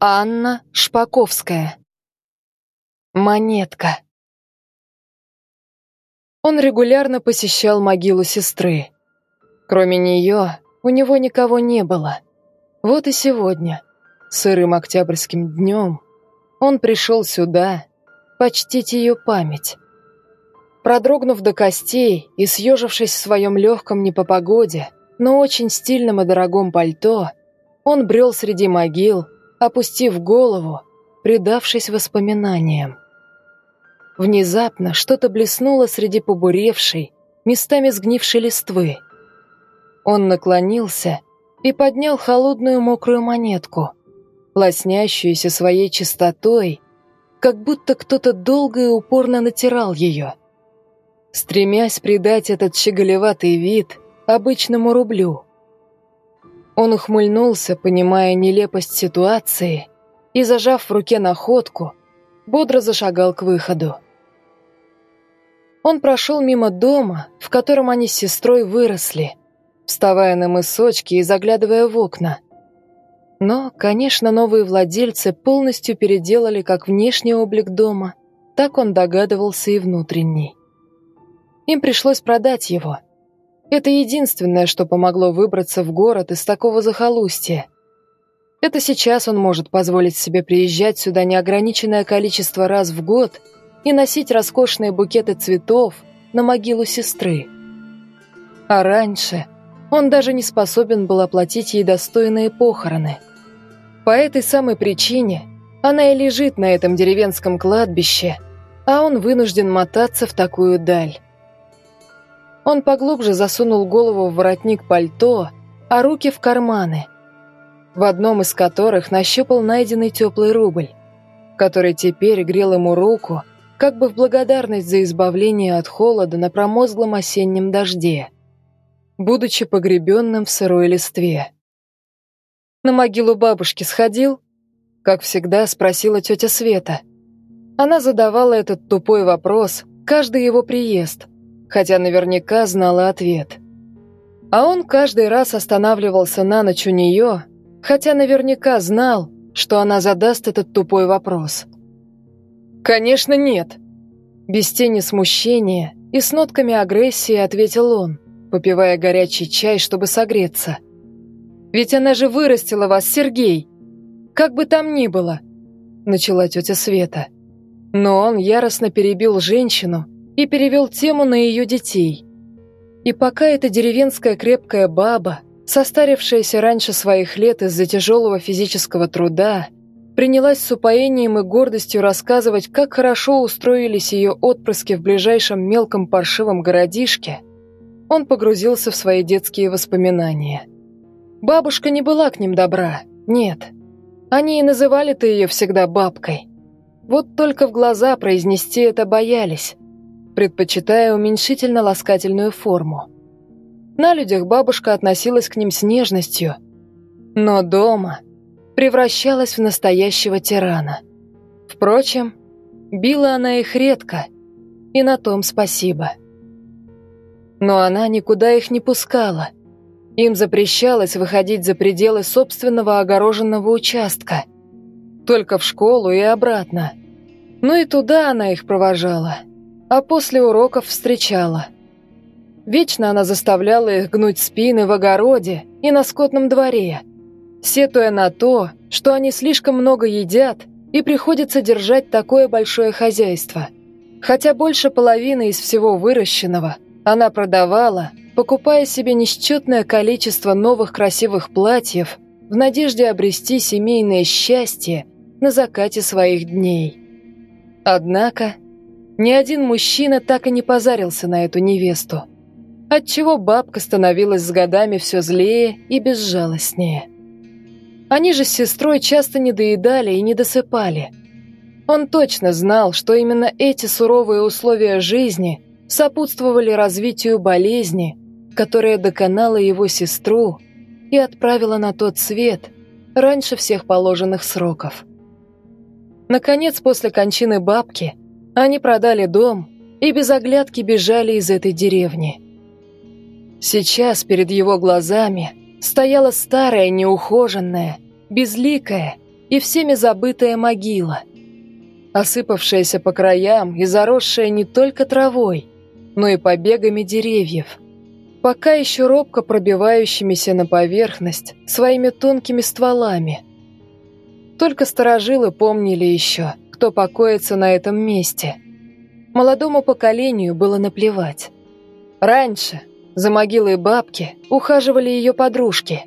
Анна Шпаковская. Монетка. Он регулярно посещал могилу сестры. Кроме нее, у него никого не было. Вот и сегодня, сырым октябрьским днем, он пришел сюда почтить ее память. Продрогнув до костей и съежившись в своем легком не по погоде, но очень стильном и дорогом пальто, он брел среди могил, опустив голову, предавшись воспоминаниям. Внезапно что-то блеснуло среди побуревшей, местами сгнившей листвы. Он наклонился и поднял холодную мокрую монетку, лоснящуюся своей чистотой, как будто кто-то долго и упорно натирал ее, стремясь придать этот щеголеватый вид обычному рублю. Он ухмыльнулся, понимая нелепость ситуации, и, зажав в руке находку, бодро зашагал к выходу. Он прошел мимо дома, в котором они с сестрой выросли, вставая на мысочки и заглядывая в окна. Но, конечно, новые владельцы полностью переделали как внешний облик дома, так он догадывался и внутренний. Им пришлось продать его – это единственное, что помогло выбраться в город из такого захолустья. Это сейчас он может позволить себе приезжать сюда неограниченное количество раз в год и носить роскошные букеты цветов на могилу сестры. А раньше он даже не способен был оплатить ей достойные похороны. По этой самой причине она и лежит на этом деревенском кладбище, а он вынужден мотаться в такую даль. Он поглубже засунул голову в воротник пальто, а руки в карманы, в одном из которых нащупал найденный теплый рубль, который теперь грел ему руку, как бы в благодарность за избавление от холода на промозглом осеннем дожде, будучи погребенным в сырой листве. «На могилу бабушки сходил?» Как всегда, спросила тетя Света. Она задавала этот тупой вопрос каждый его приезд – хотя наверняка знала ответ. А он каждый раз останавливался на ночь у нее, хотя наверняка знал, что она задаст этот тупой вопрос. «Конечно, нет!» Без тени смущения и с нотками агрессии ответил он, попивая горячий чай, чтобы согреться. «Ведь она же вырастила вас, Сергей! Как бы там ни было!» Начала тетя Света. Но он яростно перебил женщину, и перевел тему на ее детей. И пока эта деревенская крепкая баба, состарившаяся раньше своих лет из-за тяжелого физического труда, принялась с упоением и гордостью рассказывать, как хорошо устроились ее отпрыски в ближайшем мелком паршивом городишке, он погрузился в свои детские воспоминания. Бабушка не была к ним добра, нет. Они и называли-то ее всегда бабкой. Вот только в глаза произнести это боялись, предпочитая уменьшительно-ласкательную форму. На людях бабушка относилась к ним с нежностью, но дома превращалась в настоящего тирана. Впрочем, била она их редко, и на том спасибо. Но она никуда их не пускала. Им запрещалось выходить за пределы собственного огороженного участка. Только в школу и обратно. Ну и туда она их провожала а после уроков встречала. Вечно она заставляла их гнуть спины в огороде и на скотном дворе, сетуя на то, что они слишком много едят и приходится держать такое большое хозяйство. Хотя больше половины из всего выращенного она продавала, покупая себе несчетное количество новых красивых платьев в надежде обрести семейное счастье на закате своих дней. Однако ни один мужчина так и не позарился на эту невесту, отчего бабка становилась с годами все злее и безжалостнее. Они же с сестрой часто недоедали и не досыпали. Он точно знал, что именно эти суровые условия жизни сопутствовали развитию болезни, которая доконала его сестру и отправила на тот свет раньше всех положенных сроков. Наконец, после кончины бабки – они продали дом и без оглядки бежали из этой деревни. Сейчас перед его глазами стояла старая, неухоженная, безликая и всеми забытая могила, осыпавшаяся по краям и заросшая не только травой, но и побегами деревьев, пока еще робко пробивающимися на поверхность своими тонкими стволами. Только сторожилы помнили еще, кто покоится на этом месте. Молодому поколению было наплевать. Раньше за могилой бабки ухаживали ее подружки,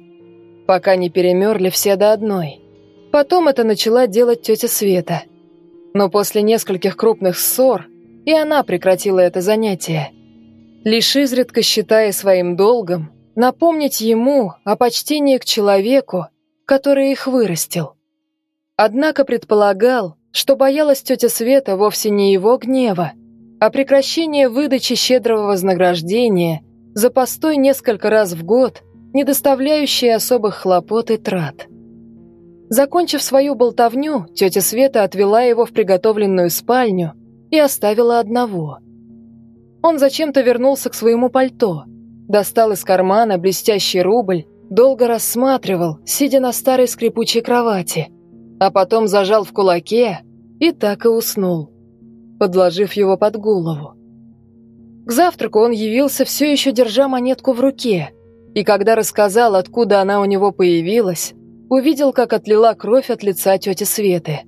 пока не перемерли все до одной. Потом это начала делать тетя Света. Но после нескольких крупных ссор и она прекратила это занятие. Лишь изредка считая своим долгом напомнить ему о почтении к человеку, который их вырастил. Однако предполагал, что боялась тетя Света вовсе не его гнева, а прекращения выдачи щедрого вознаграждения за постой несколько раз в год, не доставляющие особых хлопот и трат. Закончив свою болтовню, тетя Света отвела его в приготовленную спальню и оставила одного. Он зачем-то вернулся к своему пальто, достал из кармана блестящий рубль, долго рассматривал, сидя на старой скрипучей кровати, а потом зажал в кулаке и так и уснул, подложив его под голову. К завтраку он явился, все еще держа монетку в руке, и когда рассказал, откуда она у него появилась, увидел, как отлила кровь от лица тети Светы.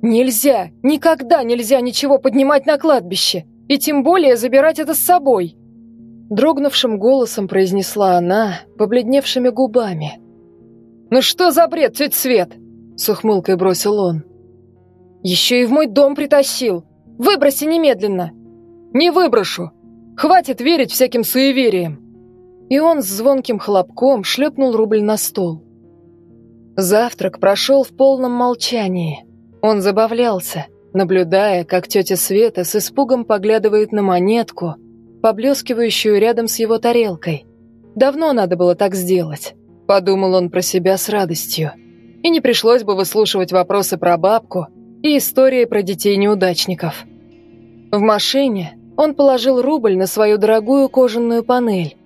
«Нельзя, никогда нельзя ничего поднимать на кладбище, и тем более забирать это с собой!» Дрогнувшим голосом произнесла она, побледневшими губами. «Ну что за бред, тетя Свет?» — с ухмылкой бросил он. Еще и в мой дом притащил. Выброси немедленно. Не выброшу. Хватит верить всяким суевериям. И он с звонким хлопком шлепнул рубль на стол. Завтрак прошел в полном молчании. Он забавлялся, наблюдая, как тетя Света с испугом поглядывает на монетку, поблескивающую рядом с его тарелкой. Давно надо было так сделать, подумал он про себя с радостью. И не пришлось бы выслушивать вопросы про бабку, и истории про детей-неудачников. В машине он положил рубль на свою дорогую кожаную панель.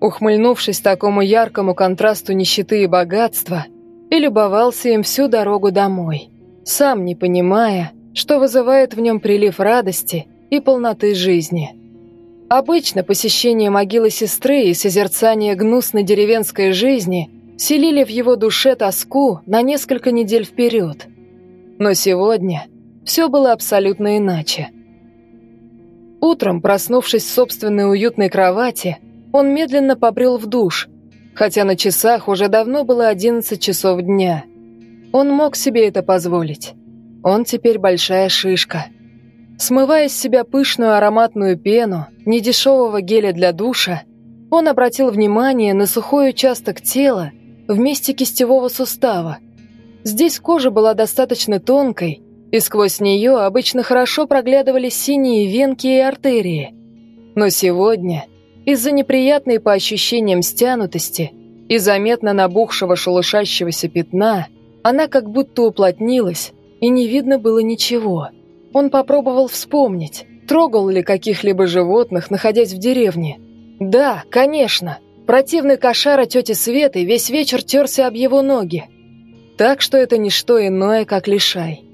Ухмыльнувшись такому яркому контрасту нищеты и богатства, и любовался им всю дорогу домой, сам не понимая, что вызывает в нем прилив радости и полноты жизни. Обычно посещение могилы сестры и созерцание гнусной деревенской жизни селили в его душе тоску на несколько недель вперед – но сегодня все было абсолютно иначе. Утром, проснувшись в собственной уютной кровати, он медленно побрел в душ, хотя на часах уже давно было 11 часов дня. Он мог себе это позволить. Он теперь большая шишка. Смывая с себя пышную ароматную пену, недешевого геля для душа, он обратил внимание на сухой участок тела в месте кистевого сустава, Здесь кожа была достаточно тонкой, и сквозь нее обычно хорошо проглядывались синие венки и артерии. Но сегодня, из-за неприятной по ощущениям стянутости и заметно набухшего шелушащегося пятна, она как будто уплотнилась, и не видно было ничего. Он попробовал вспомнить, трогал ли каких-либо животных, находясь в деревне. Да, конечно, противный кошара тети Светы весь вечер терся об его ноги, так что это не что иное, как лишай.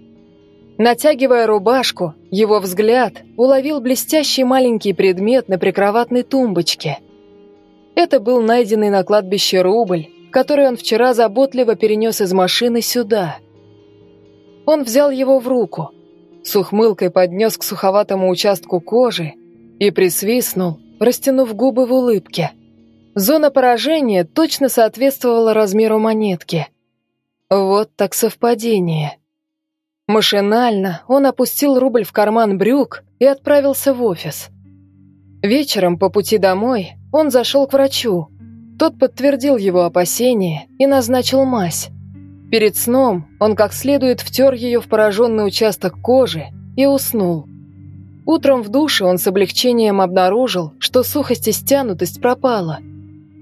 Натягивая рубашку, его взгляд уловил блестящий маленький предмет на прикроватной тумбочке. Это был найденный на кладбище рубль, который он вчера заботливо перенес из машины сюда. Он взял его в руку, с ухмылкой поднес к суховатому участку кожи и присвистнул, растянув губы в улыбке. Зона поражения точно соответствовала размеру монетки – вот так совпадение. Машинально он опустил рубль в карман брюк и отправился в офис. Вечером по пути домой он зашел к врачу. Тот подтвердил его опасения и назначил мазь. Перед сном он как следует втер ее в пораженный участок кожи и уснул. Утром в душе он с облегчением обнаружил, что сухость и стянутость пропала.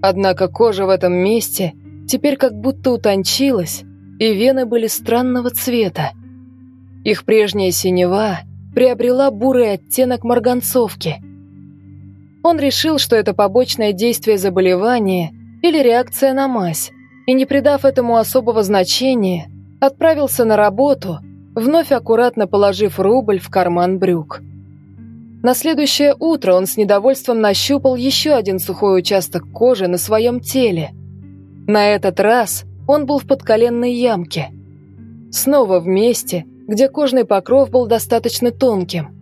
Однако кожа в этом месте теперь как будто утончилась и вены были странного цвета. Их прежняя синева приобрела бурый оттенок марганцовки. Он решил, что это побочное действие заболевания или реакция на мазь, и не придав этому особого значения, отправился на работу, вновь аккуратно положив рубль в карман брюк. На следующее утро он с недовольством нащупал еще один сухой участок кожи на своем теле. На этот раз он был в подколенной ямке. Снова в месте, где кожный покров был достаточно тонким.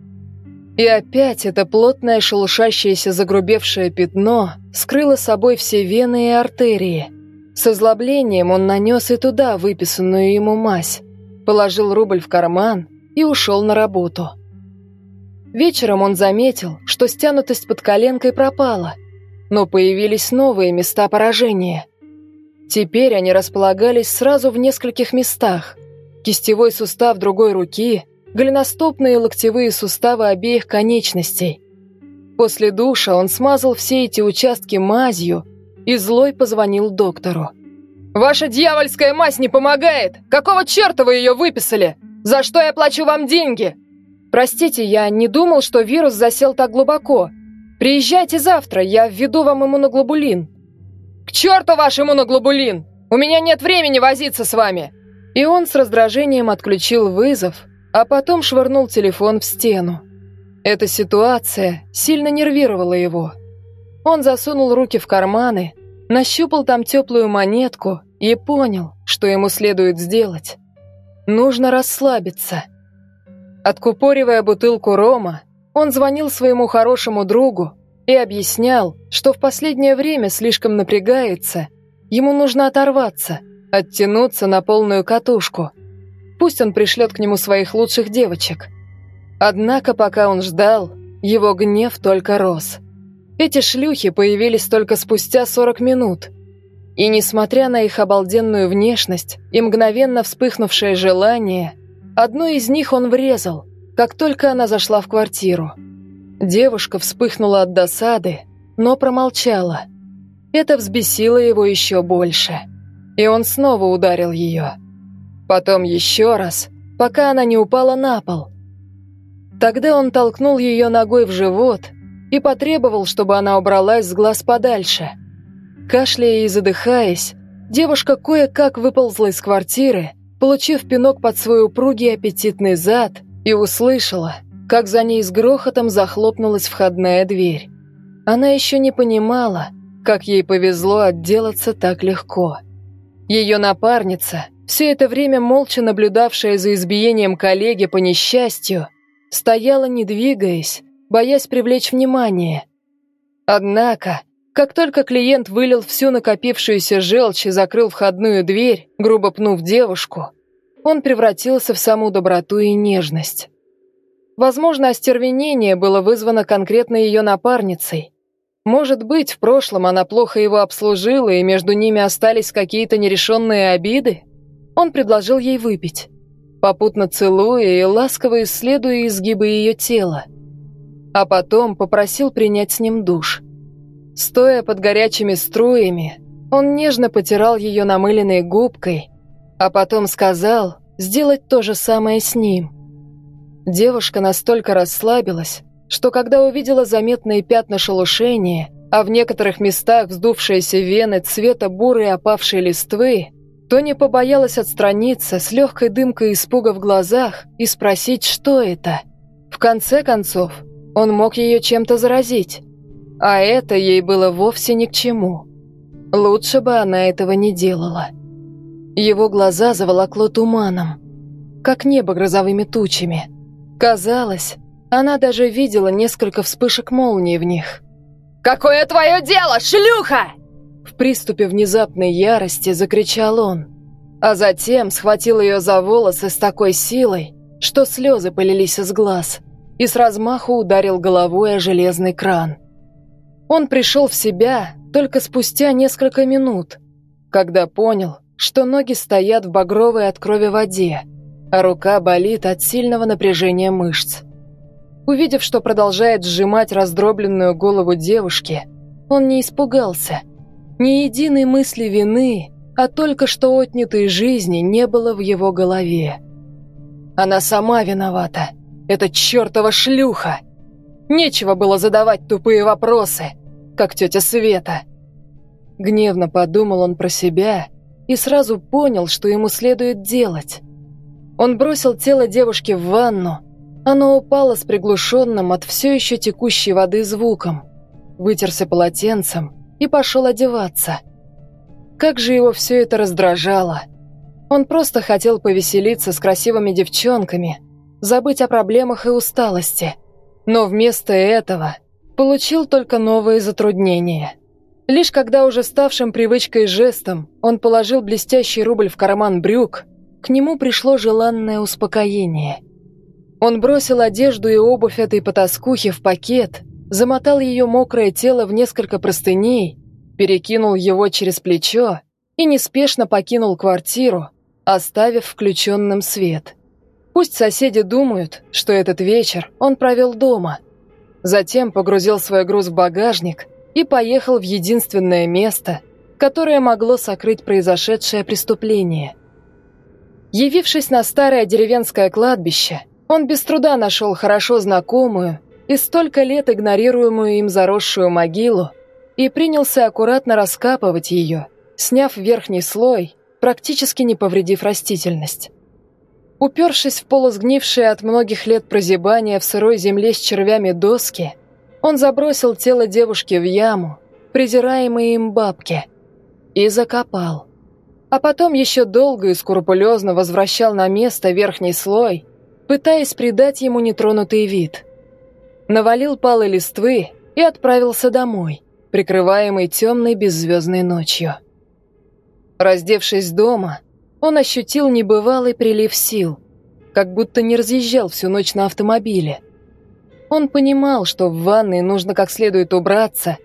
И опять это плотное шелушащееся загрубевшее пятно скрыло собой все вены и артерии. С озлоблением он нанес и туда выписанную ему мазь, положил рубль в карман и ушел на работу. Вечером он заметил, что стянутость под коленкой пропала, но появились новые места поражения. Теперь они располагались сразу в нескольких местах. Кистевой сустав другой руки – голеностопные локтевые суставы обеих конечностей. После душа он смазал все эти участки мазью и злой позвонил доктору. «Ваша дьявольская мазь не помогает! Какого черта вы ее выписали? За что я плачу вам деньги?» «Простите, я не думал, что вирус засел так глубоко. Приезжайте завтра, я введу вам иммуноглобулин». «К черту ваш иммуноглобулин! У меня нет времени возиться с вами!» И он с раздражением отключил вызов, а потом швырнул телефон в стену. Эта ситуация сильно нервировала его. Он засунул руки в карманы, нащупал там теплую монетку и понял, что ему следует сделать. Нужно расслабиться. Откупоривая бутылку рома, он звонил своему хорошему другу и объяснял, что в последнее время слишком напрягается, ему нужно оторваться, оттянуться на полную катушку – Пусть он пришлет к нему своих лучших девочек. Однако, пока он ждал, его гнев только рос. Эти шлюхи появились только спустя 40 минут. И несмотря на их обалденную внешность и мгновенно вспыхнувшее желание, одну из них он врезал, как только она зашла в квартиру. Девушка вспыхнула от досады, но промолчала. Это взбесило его еще больше. И он снова ударил ее. Потом еще раз, пока она не упала на пол. Тогда он толкнул ее ногой в живот и потребовал, чтобы она убралась с глаз подальше. Кашляя и задыхаясь, девушка кое-как выползла из квартиры, получив пинок под свой упругий аппетитный зад, и услышала, как за ней с грохотом захлопнулась входная дверь. Она еще не понимала, как ей повезло отделаться так легко. Ее напарница, все это время молча наблюдавшая за избиением коллеги по несчастью, стояла не двигаясь, боясь привлечь внимание. Однако, как только клиент вылил всю накопившуюся желчь и закрыл входную дверь, грубо пнув девушку, он превратился в саму доброту и нежность. Возможно, остервенение было вызвано конкретно ее напарницей. Может быть, в прошлом она плохо его обслужила, и между ними остались какие-то нерешенные обиды? Он предложил ей выпить, попутно целуя и ласково исследуя изгибы ее тела. А потом попросил принять с ним душ. Стоя под горячими струями, он нежно потирал ее намыленной губкой, а потом сказал сделать то же самое с ним. Девушка настолько расслабилась, что когда увидела заметные пятна шелушения, а в некоторых местах вздувшиеся вены цвета бурой опавшей листвы, Тони побоялась отстраниться с легкой дымкой испуга в глазах и спросить, что это. В конце концов, он мог ее чем-то заразить. А это ей было вовсе ни к чему. Лучше бы она этого не делала. Его глаза заволокло туманом, как небо грозовыми тучами. Казалось, она даже видела несколько вспышек молнии в них. «Какое твое дело, шлюха?» В приступе внезапной ярости закричал он, а затем схватил ее за волосы с такой силой, что слезы полились из глаз, и с размаху ударил головой о железный кран. Он пришел в себя только спустя несколько минут, когда понял, что ноги стоят в багровой от крови воде, а рука болит от сильного напряжения мышц. Увидев, что продолжает сжимать раздробленную голову девушки, он не испугался – ни единой мысли вины, а только что отнятой жизни не было в его голове. Она сама виновата. Это чертова шлюха. Нечего было задавать тупые вопросы, как тетя Света. Гневно подумал он про себя и сразу понял, что ему следует делать. Он бросил тело девушки в ванну, оно упало с приглушенным от все еще текущей воды звуком, вытерся полотенцем и пошел одеваться. Как же его все это раздражало. Он просто хотел повеселиться с красивыми девчонками, забыть о проблемах и усталости. Но вместо этого получил только новые затруднения. Лишь когда уже ставшим привычкой жестом он положил блестящий рубль в карман брюк, к нему пришло желанное успокоение – он бросил одежду и обувь этой потаскухи в пакет, замотал ее мокрое тело в несколько простыней, перекинул его через плечо и неспешно покинул квартиру, оставив включенным свет. Пусть соседи думают, что этот вечер он провел дома. Затем погрузил свой груз в багажник и поехал в единственное место, которое могло сокрыть произошедшее преступление. Явившись на старое деревенское кладбище, он без труда нашел хорошо знакомую и столько лет игнорируемую им заросшую могилу и принялся аккуратно раскапывать ее, сняв верхний слой, практически не повредив растительность. Упершись в полусгнившие от многих лет прозябания в сырой земле с червями доски, он забросил тело девушки в яму, презираемой им бабки, и закопал. А потом еще долго и скрупулезно возвращал на место верхний слой, пытаясь придать ему нетронутый вид. Навалил палы листвы и отправился домой, прикрываемый темной беззвездной ночью. Раздевшись дома, он ощутил небывалый прилив сил, как будто не разъезжал всю ночь на автомобиле. Он понимал, что в ванной нужно как следует убраться,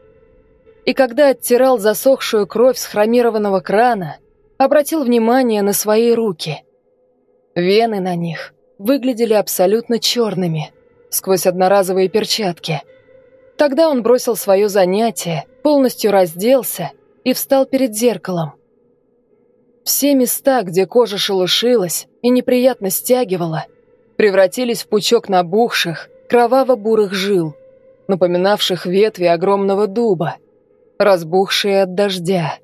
и когда оттирал засохшую кровь с хромированного крана, обратил внимание на свои руки. Вены на них выглядели абсолютно черными, сквозь одноразовые перчатки. Тогда он бросил свое занятие, полностью разделся и встал перед зеркалом. Все места, где кожа шелушилась и неприятно стягивала, превратились в пучок набухших, кроваво-бурых жил, напоминавших ветви огромного дуба, разбухшие от дождя.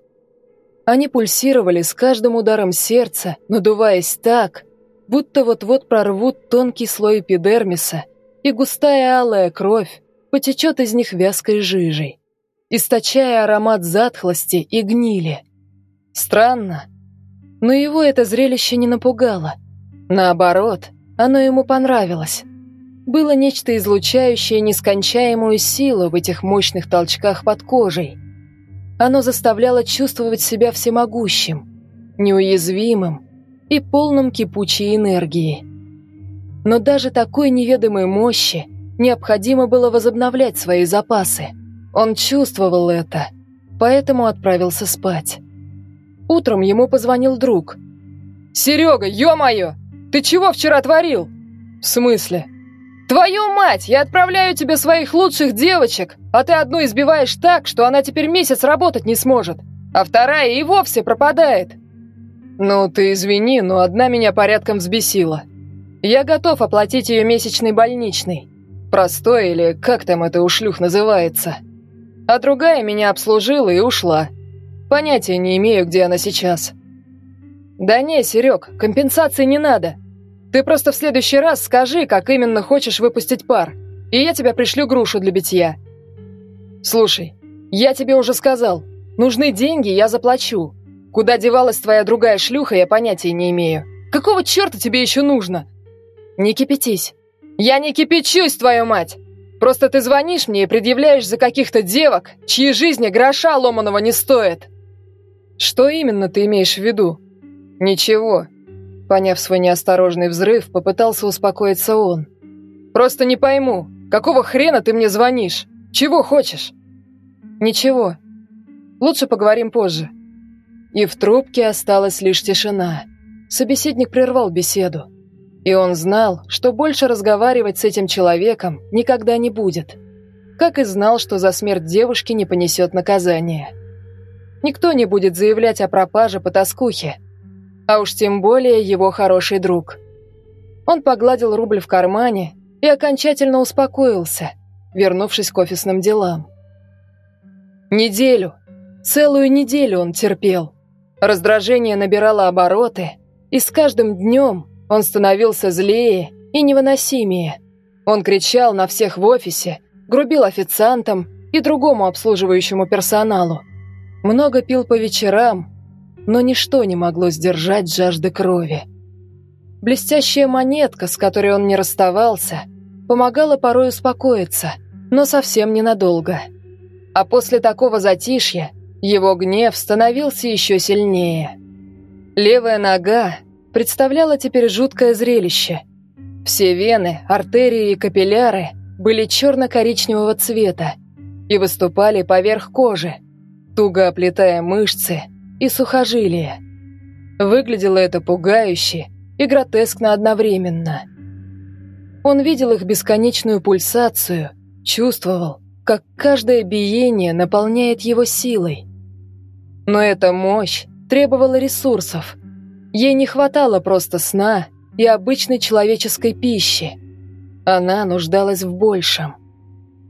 Они пульсировали с каждым ударом сердца, надуваясь так, будто вот-вот прорвут тонкий слой эпидермиса, и густая алая кровь потечет из них вязкой жижей, источая аромат затхлости и гнили. Странно, но его это зрелище не напугало. Наоборот, оно ему понравилось. Было нечто излучающее нескончаемую силу в этих мощных толчках под кожей. Оно заставляло чувствовать себя всемогущим, неуязвимым, и полном кипучей энергии. Но даже такой неведомой мощи необходимо было возобновлять свои запасы. Он чувствовал это, поэтому отправился спать. Утром ему позвонил друг. «Серега, ё-моё! Ты чего вчера творил?» «В смысле?» «Твою мать! Я отправляю тебе своих лучших девочек, а ты одну избиваешь так, что она теперь месяц работать не сможет, а вторая и вовсе пропадает. «Ну, ты извини, но одна меня порядком взбесила. Я готов оплатить ее месячный больничный. Простой или как там это у шлюх называется. А другая меня обслужила и ушла. Понятия не имею, где она сейчас». «Да не, Серег, компенсации не надо. Ты просто в следующий раз скажи, как именно хочешь выпустить пар, и я тебя пришлю грушу для битья». «Слушай, я тебе уже сказал, нужны деньги, я заплачу. Куда девалась твоя другая шлюха, я понятия не имею. Какого черта тебе еще нужно? Не кипятись. Я не кипячусь, твою мать! Просто ты звонишь мне и предъявляешь за каких-то девок, чьи жизни гроша ломаного не стоят. Что именно ты имеешь в виду? Ничего. Поняв свой неосторожный взрыв, попытался успокоиться он. Просто не пойму, какого хрена ты мне звонишь? Чего хочешь? Ничего. Лучше поговорим позже. И в трубке осталась лишь тишина. Собеседник прервал беседу. И он знал, что больше разговаривать с этим человеком никогда не будет. Как и знал, что за смерть девушки не понесет наказания. Никто не будет заявлять о пропаже по тоскухе. А уж тем более его хороший друг. Он погладил рубль в кармане и окончательно успокоился, вернувшись к офисным делам. Неделю, целую неделю он терпел – Раздражение набирало обороты, и с каждым днем он становился злее и невыносимее. Он кричал на всех в офисе, грубил официантам и другому обслуживающему персоналу. Много пил по вечерам, но ничто не могло сдержать жажды крови. Блестящая монетка, с которой он не расставался, помогала порой успокоиться, но совсем ненадолго. А после такого затишья его гнев становился еще сильнее. Левая нога представляла теперь жуткое зрелище. Все вены, артерии и капилляры были черно-коричневого цвета и выступали поверх кожи, туго оплетая мышцы и сухожилия. Выглядело это пугающе и гротескно одновременно. Он видел их бесконечную пульсацию, чувствовал, как каждое биение наполняет его силой. Но эта мощь требовала ресурсов. Ей не хватало просто сна и обычной человеческой пищи. Она нуждалась в большем.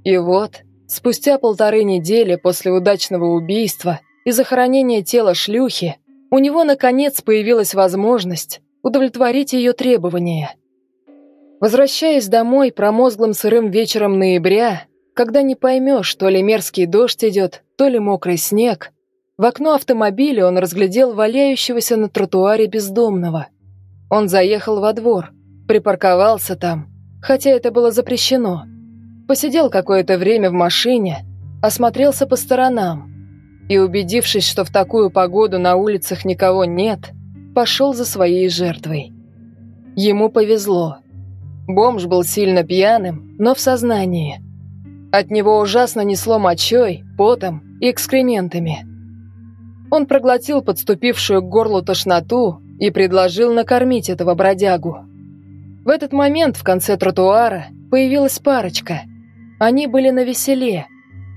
И вот, спустя полторы недели после удачного убийства и захоронения тела шлюхи, у него, наконец, появилась возможность удовлетворить ее требования. Возвращаясь домой промозглым сырым вечером ноября, когда не поймешь, то ли мерзкий дождь идет, то ли мокрый снег, в окно автомобиля он разглядел валяющегося на тротуаре бездомного. Он заехал во двор, припарковался там, хотя это было запрещено. Посидел какое-то время в машине, осмотрелся по сторонам и, убедившись, что в такую погоду на улицах никого нет, пошел за своей жертвой. Ему повезло. Бомж был сильно пьяным, но в сознании. От него ужасно несло мочой, потом и экскрементами. Он проглотил подступившую к горлу тошноту и предложил накормить этого бродягу. В этот момент в конце тротуара появилась парочка. Они были на веселе.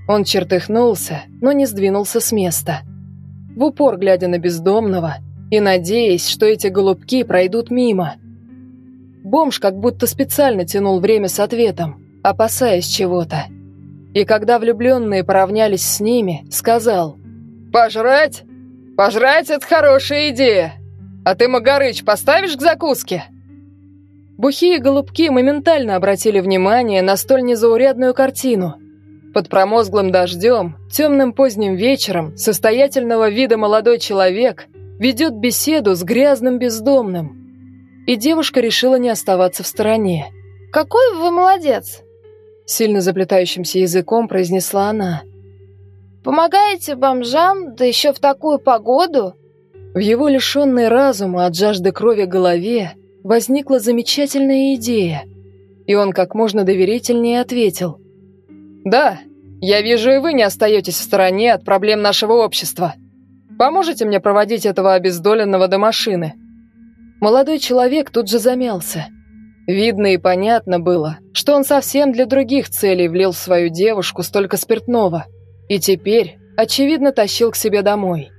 Он чертыхнулся, но не сдвинулся с места. В упор глядя на бездомного и надеясь, что эти голубки пройдут мимо. Бомж как будто специально тянул время с ответом, опасаясь чего-то. И когда влюбленные поравнялись с ними, сказал «Пожрать? Пожрать – это хорошая идея!» «А ты, Магарыч, поставишь к закуске?» Бухие голубки моментально обратили внимание на столь незаурядную картину. Под промозглым дождем, темным поздним вечером, состоятельного вида молодой человек ведет беседу с грязным бездомным. И девушка решила не оставаться в стороне. «Какой вы молодец!» Сильно заплетающимся языком произнесла она. «Помогаете бомжам, да еще в такую погоду?» В его лишенной разума от жажды крови голове возникла замечательная идея, и он как можно доверительнее ответил. «Да, я вижу, и вы не остаетесь в стороне от проблем нашего общества. Поможете мне проводить этого обездоленного до машины?» Молодой человек тут же замялся. Видно и понятно было, что он совсем для других целей влил в свою девушку столько спиртного, и теперь, очевидно, тащил к себе домой.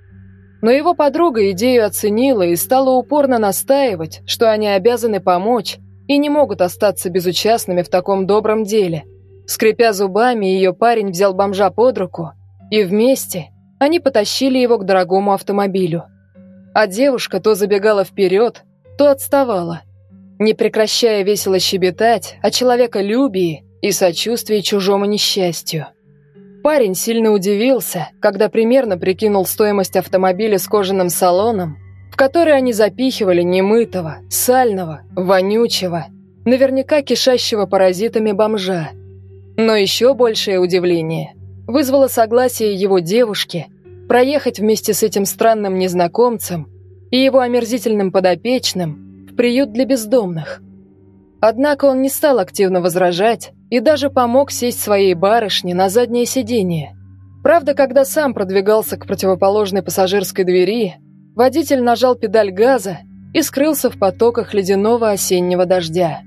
Но его подруга идею оценила и стала упорно настаивать, что они обязаны помочь и не могут остаться безучастными в таком добром деле. Скрипя зубами, ее парень взял бомжа под руку, и вместе они потащили его к дорогому автомобилю. А девушка то забегала вперед, то отставала, не прекращая весело щебетать о человеколюбии и сочувствии чужому несчастью. Парень сильно удивился, когда примерно прикинул стоимость автомобиля с кожаным салоном, в который они запихивали немытого, сального, вонючего, наверняка кишащего паразитами бомжа. Но еще большее удивление вызвало согласие его девушки проехать вместе с этим странным незнакомцем и его омерзительным подопечным в приют для бездомных. Однако он не стал активно возражать и даже помог сесть своей барышне на заднее сиденье. Правда, когда сам продвигался к противоположной пассажирской двери, водитель нажал педаль газа и скрылся в потоках ледяного осеннего дождя.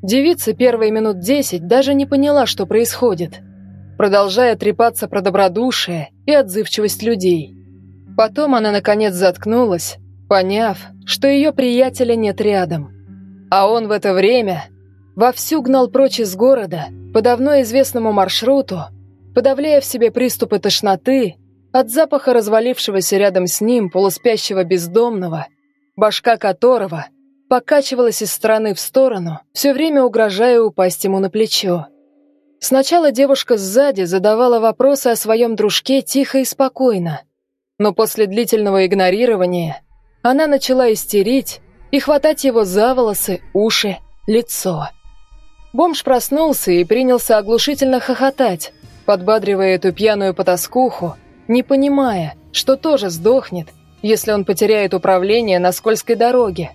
Девица первые минут десять даже не поняла, что происходит, продолжая трепаться про добродушие и отзывчивость людей. Потом она наконец заткнулась, поняв, что ее приятеля нет рядом. А он в это время вовсю гнал прочь из города по давно известному маршруту, подавляя в себе приступы тошноты от запаха развалившегося рядом с ним полуспящего бездомного, башка которого покачивалась из стороны в сторону, все время угрожая упасть ему на плечо. Сначала девушка сзади задавала вопросы о своем дружке тихо и спокойно, но после длительного игнорирования она начала истерить и хватать его за волосы, уши, лицо. Бомж проснулся и принялся оглушительно хохотать, подбадривая эту пьяную потаскуху, не понимая, что тоже сдохнет, если он потеряет управление на скользкой дороге.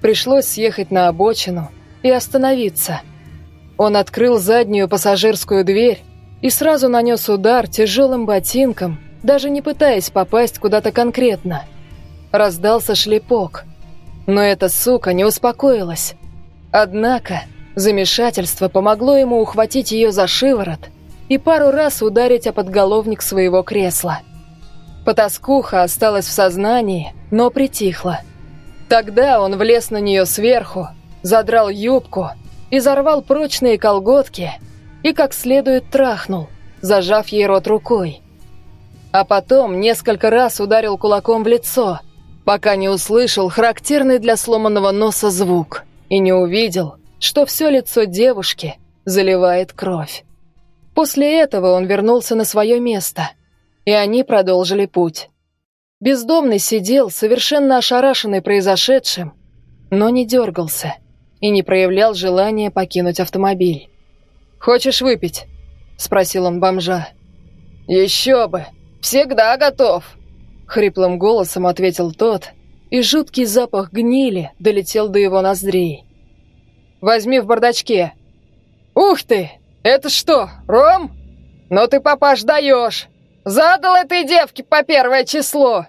Пришлось съехать на обочину и остановиться. Он открыл заднюю пассажирскую дверь и сразу нанес удар тяжелым ботинком, даже не пытаясь попасть куда-то конкретно. Раздался шлепок. Но эта сука не успокоилась. Однако замешательство помогло ему ухватить ее за шиворот и пару раз ударить о подголовник своего кресла. Потаскуха осталась в сознании, но притихла. Тогда он влез на нее сверху, задрал юбку, изорвал прочные колготки и как следует трахнул, зажав ей рот рукой. А потом несколько раз ударил кулаком в лицо, пока не услышал характерный для сломанного носа звук и не увидел, что все лицо девушки заливает кровь. После этого он вернулся на свое место, и они продолжили путь. Бездомный сидел, совершенно ошарашенный произошедшим, но не дергался и не проявлял желания покинуть автомобиль. «Хочешь выпить?» — спросил он бомжа. «Еще бы! Всегда готов!» Хриплым голосом ответил тот, и жуткий запах гнили долетел до его ноздрей. «Возьми в бардачке». «Ух ты! Это что, ром? Ну ты, папаш, даешь! Задал этой девке по первое число!»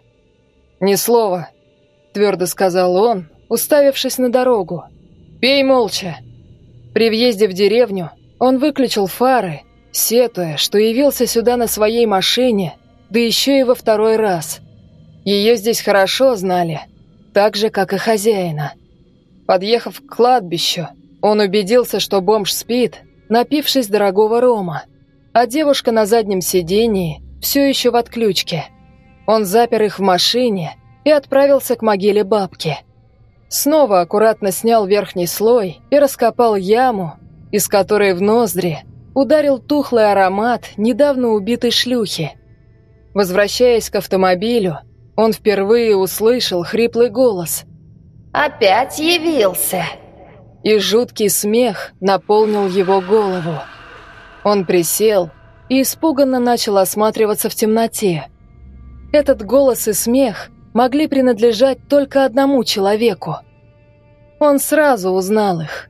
«Ни слова», — твердо сказал он, уставившись на дорогу. «Пей молча». При въезде в деревню он выключил фары, сетуя, что явился сюда на своей машине, да еще и во второй раз. Ее здесь хорошо знали, так же, как и хозяина. Подъехав к кладбищу, он убедился, что бомж спит, напившись дорогого рома, а девушка на заднем сидении все еще в отключке. Он запер их в машине и отправился к могиле бабки. Снова аккуратно снял верхний слой и раскопал яму, из которой в ноздри ударил тухлый аромат недавно убитой шлюхи. Возвращаясь к автомобилю, он впервые услышал хриплый голос. «Опять явился!» И жуткий смех наполнил его голову. Он присел и испуганно начал осматриваться в темноте. Этот голос и смех могли принадлежать только одному человеку. Он сразу узнал их.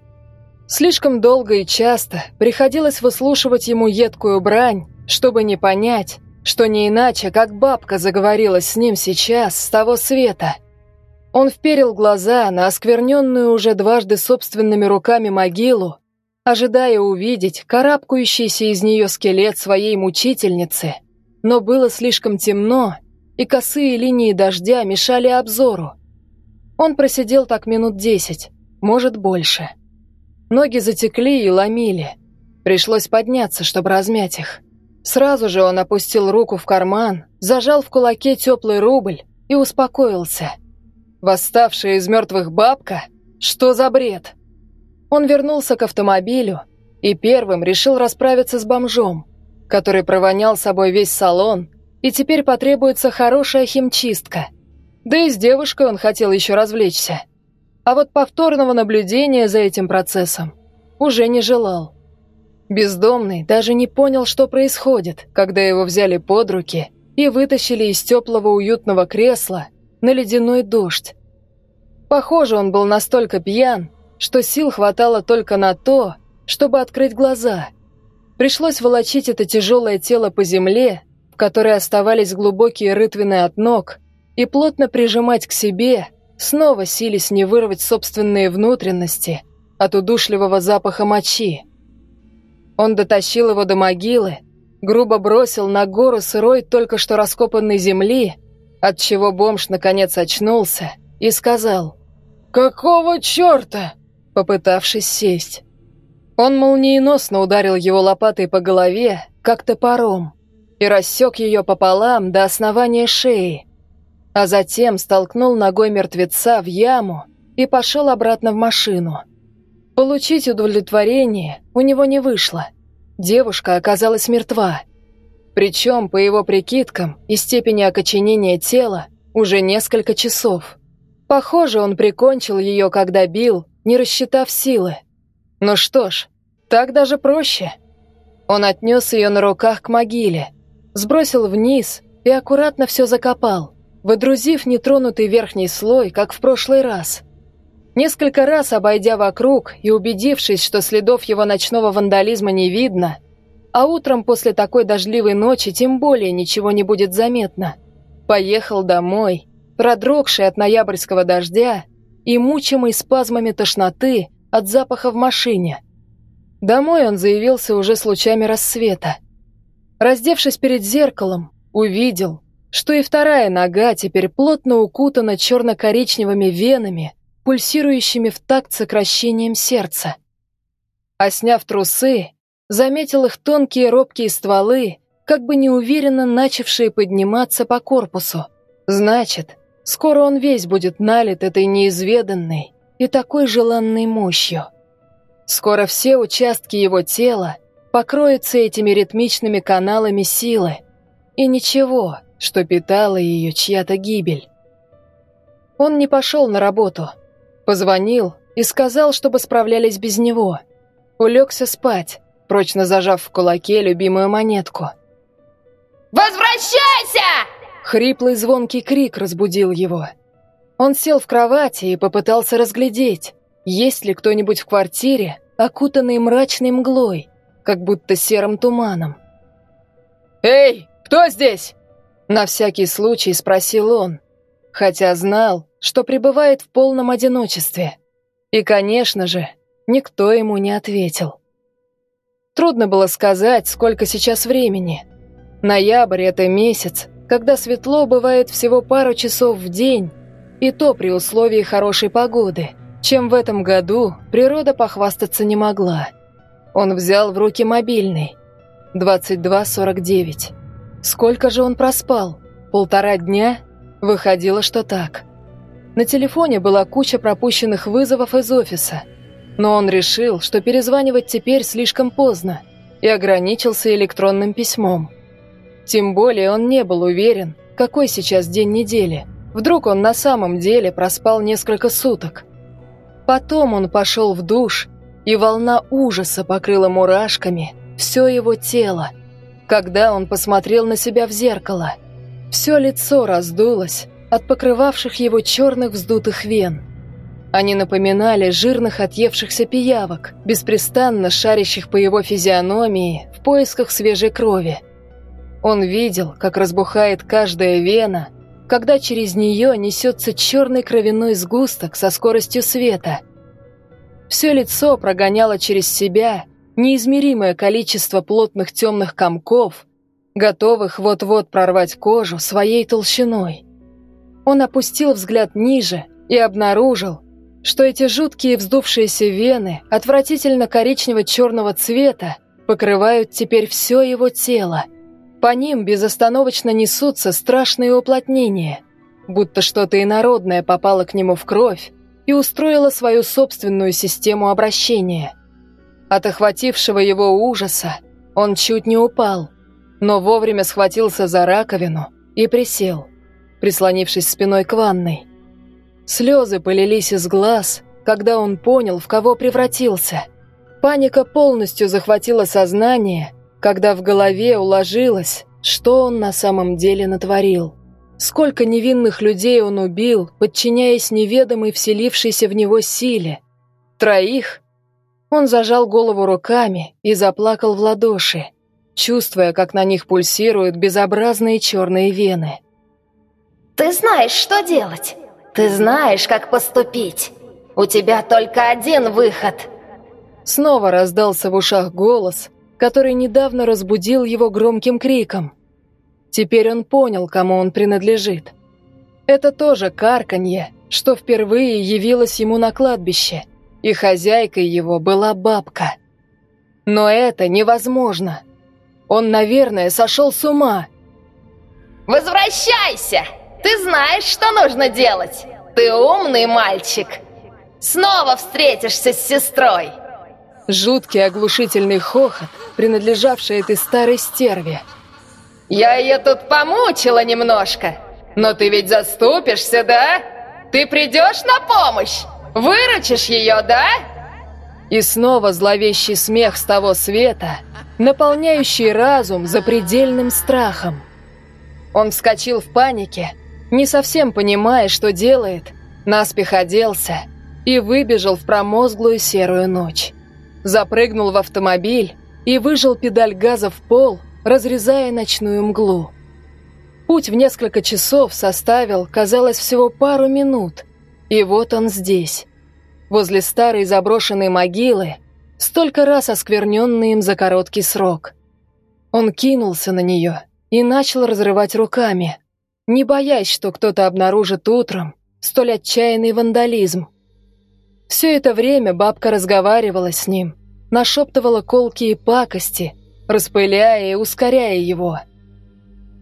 Слишком долго и часто приходилось выслушивать ему едкую брань, чтобы не понять, что не иначе, как бабка заговорила с ним сейчас с того света. Он вперил глаза на оскверненную уже дважды собственными руками могилу, ожидая увидеть карабкающийся из нее скелет своей мучительницы, но было слишком темно, и косые линии дождя мешали обзору. Он просидел так минут десять, может больше. Ноги затекли и ломили. Пришлось подняться, чтобы размять их. Сразу же он опустил руку в карман, зажал в кулаке теплый рубль и успокоился. Восставшая из мертвых бабка? Что за бред? Он вернулся к автомобилю и первым решил расправиться с бомжом, который провонял собой весь салон, и теперь потребуется хорошая химчистка. Да и с девушкой он хотел еще развлечься. А вот повторного наблюдения за этим процессом уже не желал. Бездомный даже не понял, что происходит, когда его взяли под руки и вытащили из теплого уютного кресла на ледяной дождь. Похоже, он был настолько пьян, что сил хватало только на то, чтобы открыть глаза. Пришлось волочить это тяжелое тело по земле, в которой оставались глубокие рытвины от ног, и плотно прижимать к себе, снова сились не вырвать собственные внутренности от удушливого запаха мочи. Он дотащил его до могилы, грубо бросил на гору сырой только что раскопанной земли, отчего бомж наконец очнулся и сказал «Какого черта?» попытавшись сесть. Он молниеносно ударил его лопатой по голове, как топором. и рассек ее пополам до основания шеи, а затем столкнул ногой мертвеца в яму и пошел обратно в машину. Получить удовлетворение у него не вышло. Девушка оказалась мертва. Причем, по его прикидкам и степени окоченения тела, уже несколько часов. Похоже, он прикончил ее, когда бил, не рассчитав силы. Ну что ж, так даже проще. Он отнес ее на руках к могиле, сбросил вниз и аккуратно все закопал, выдрузив нетронутый верхний слой, как в прошлый раз. Несколько раз обойдя вокруг и убедившись, что следов его ночного вандализма не видно, а утром после такой дождливой ночи тем более ничего не будет заметно, поехал домой, продрогший от ноябрьского дождя и мучимый спазмами тошноты от запаха в машине. Домой он заявился уже с лучами рассвета. Раздевшись перед зеркалом, увидел, что и вторая нога теперь плотно укутана черно-коричневыми венами, пульсирующими в такт сокращением сердца. А сняв трусы, заметил их тонкие робкие стволы, как бы неуверенно начавшие подниматься по корпусу. Значит, скоро он весь будет налит этой неизведанной и такой желанной мощью. Скоро все участки его тела покроются этими ритмичными каналами силы, и ничего, что питала ее чья-то гибель. Он не пошел на работу – Позвонил и сказал, чтобы справлялись без него. Улегся спать, прочно зажав в кулаке любимую монетку. «Возвращайся!» Хриплый звонкий крик разбудил его. Он сел в кровати и попытался разглядеть, есть ли кто-нибудь в квартире, окутанный мрачной мглой, как будто серым туманом. «Эй, кто здесь?» На всякий случай спросил он, хотя знал, что пребывает в полном одиночестве. И, конечно же, никто ему не ответил. Трудно было сказать, сколько сейчас времени. Ноябрь — это месяц, когда светло бывает всего пару часов в день, и то при условии хорошей погоды, чем в этом году природа похвастаться не могла. Он взял в руки мобильный. 22.49. Сколько же он проспал? Полтора дня? Выходило, что так. На телефоне была куча пропущенных вызовов из офиса, но он решил, что перезванивать теперь слишком поздно, и ограничился электронным письмом. Тем более он не был уверен, какой сейчас день недели. Вдруг он на самом деле проспал несколько суток. Потом он пошел в душ, и волна ужаса покрыла мурашками все его тело, когда он посмотрел на себя в зеркало. Все лицо раздулось, от покрывавших его черных вздутых вен. Они напоминали жирных отъевшихся пиявок, беспрестанно шарящих по его физиономии в поисках свежей крови. Он видел, как разбухает каждая вена, когда через нее несется черный кровяной сгусток со скоростью света. Все лицо прогоняло через себя неизмеримое количество плотных темных комков, готовых вот-вот прорвать кожу своей толщиной. Он опустил взгляд ниже и обнаружил, что эти жуткие вздувшиеся вены отвратительно коричнево-черного цвета покрывают теперь все его тело. По ним безостановочно несутся страшные уплотнения, будто что-то инородное попало к нему в кровь и устроило свою собственную систему обращения. От охватившего его ужаса он чуть не упал, но вовремя схватился за раковину и присел прислонившись спиной к ванной. Слезы полились из глаз, когда он понял, в кого превратился. Паника полностью захватила сознание, когда в голове уложилось, что он на самом деле натворил. Сколько невинных людей он убил, подчиняясь неведомой вселившейся в него силе. Троих? Он зажал голову руками и заплакал в ладоши, чувствуя, как на них пульсируют безобразные черные вены. Ты знаешь, что делать. Ты знаешь, как поступить. У тебя только один выход. Снова раздался в ушах голос, который недавно разбудил его громким криком. Теперь он понял, кому он принадлежит. Это тоже карканье, что впервые явилось ему на кладбище, и хозяйкой его была бабка. Но это невозможно. Он, наверное, сошел с ума. «Возвращайся! Ты знаешь, что нужно делать! Ты умный мальчик! Снова встретишься с сестрой!» Жуткий оглушительный хохот, принадлежавший этой старой стерве. «Я ее тут помучила немножко, но ты ведь заступишься, да? Ты придешь на помощь? Выручишь ее, да?» И снова зловещий смех с того света, наполняющий разум запредельным страхом. Он вскочил в панике, не совсем понимая, что делает, наспех оделся и выбежал в промозглую серую ночь. Запрыгнул в автомобиль и выжил педаль газа в пол, разрезая ночную мглу. Путь в несколько часов составил, казалось, всего пару минут, и вот он здесь, возле старой заброшенной могилы, столько раз оскверненной им за короткий срок. Он кинулся на нее и начал разрывать руками, не боясь, что кто-то обнаружит утром столь отчаянный вандализм. Все это время бабка разговаривала с ним, нашептывала колки и пакости, распыляя и ускоряя его.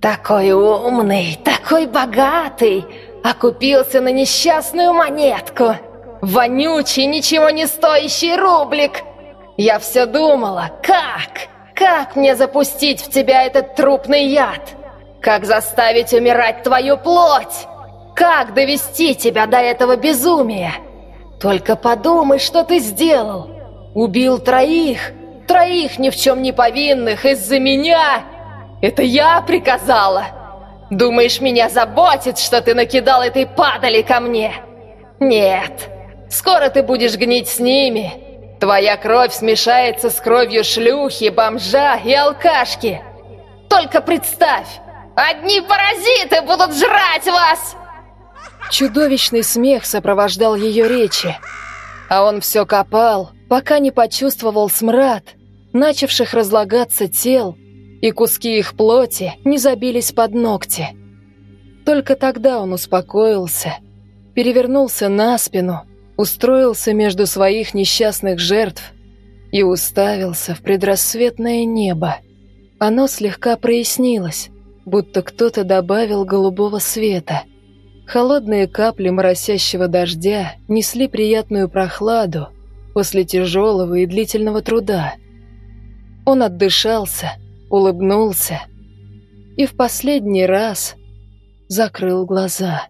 «Такой умный, такой богатый, окупился на несчастную монетку!» Вонючий, ничего не стоящий рублик! Я все думала, как? Как мне запустить в тебя этот трупный яд? Как заставить умирать твою плоть? Как довести тебя до этого безумия? Только подумай, что ты сделал. Убил троих, троих ни в чем не повинных из-за меня. Это я приказала. Думаешь, меня заботит, что ты накидал этой падали ко мне? Нет, Скоро ты будешь гнить с ними. Твоя кровь смешается с кровью шлюхи, бомжа и алкашки. Только представь, одни паразиты будут жрать вас!» Чудовищный смех сопровождал ее речи. А он все копал, пока не почувствовал смрад, начавших разлагаться тел, и куски их плоти не забились под ногти. Только тогда он успокоился, перевернулся на спину устроился между своих несчастных жертв и уставился в предрассветное небо. Оно слегка прояснилось, будто кто-то добавил голубого света. Холодные капли моросящего дождя несли приятную прохладу после тяжелого и длительного труда. Он отдышался, улыбнулся и в последний раз закрыл глаза.